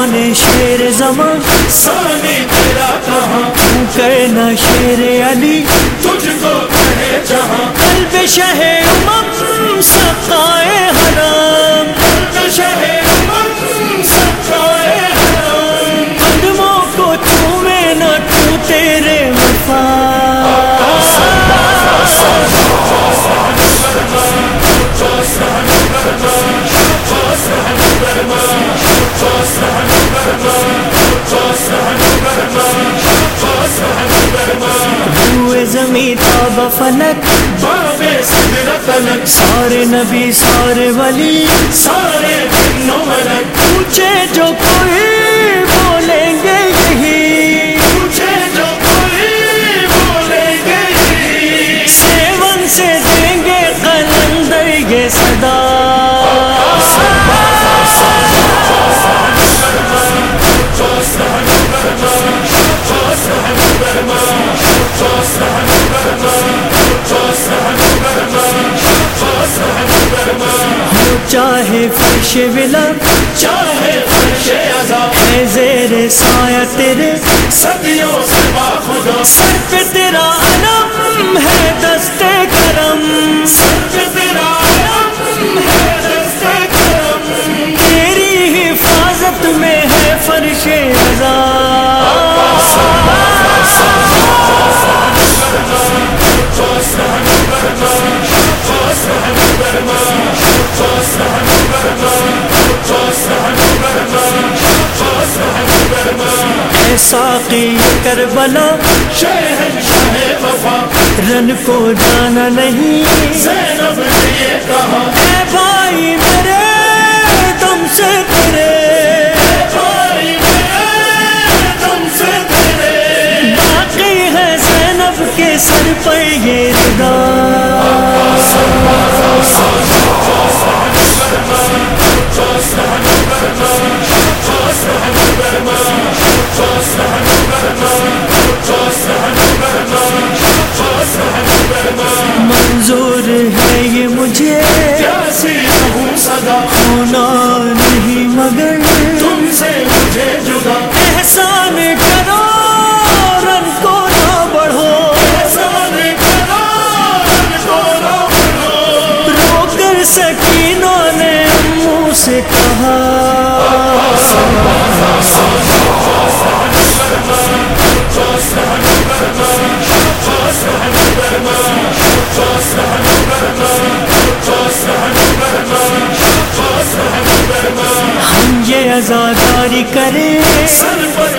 جان شیر زمان سانی تیرا کہاں؟ کرنا شیر علی تجھ کو کہے جہاں۔ قلب شہ فلک۔ باب صدر تلک سارے نبی، سارے ولی۔ سارے جن و ملک۔ پوچھے جو کوئی چاہے فرش ولا چاہے فرش عذاب۔ اے زیر سایہ تیرے صدیوں سے باخدا سر پہ تیرا علم ہے دستے کرم۔ ساقی کربلا۔ وفا رن کو جانا نہیں۔ زینب نے یہ کہا اے بھائی میرے تم سے تیرے بھائی میرے تم سے تیرے باقی ہے زینب کے سر پر یہ ردا عزاداری کریں سر پر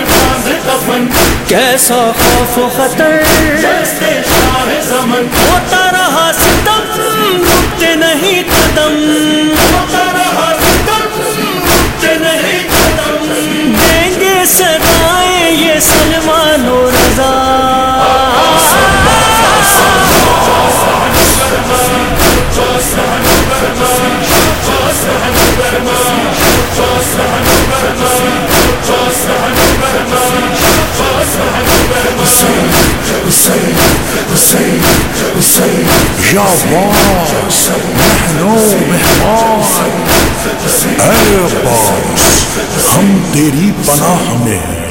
کفن۔ کیسا خوف و خطر۔ جیسے شاہ زمن۔ ہوتا رہا ستم رکتے نہیں قدم۔ حسین یا باس نحنو بہماس اے باس ہم تیری پناہ میں ہیں۔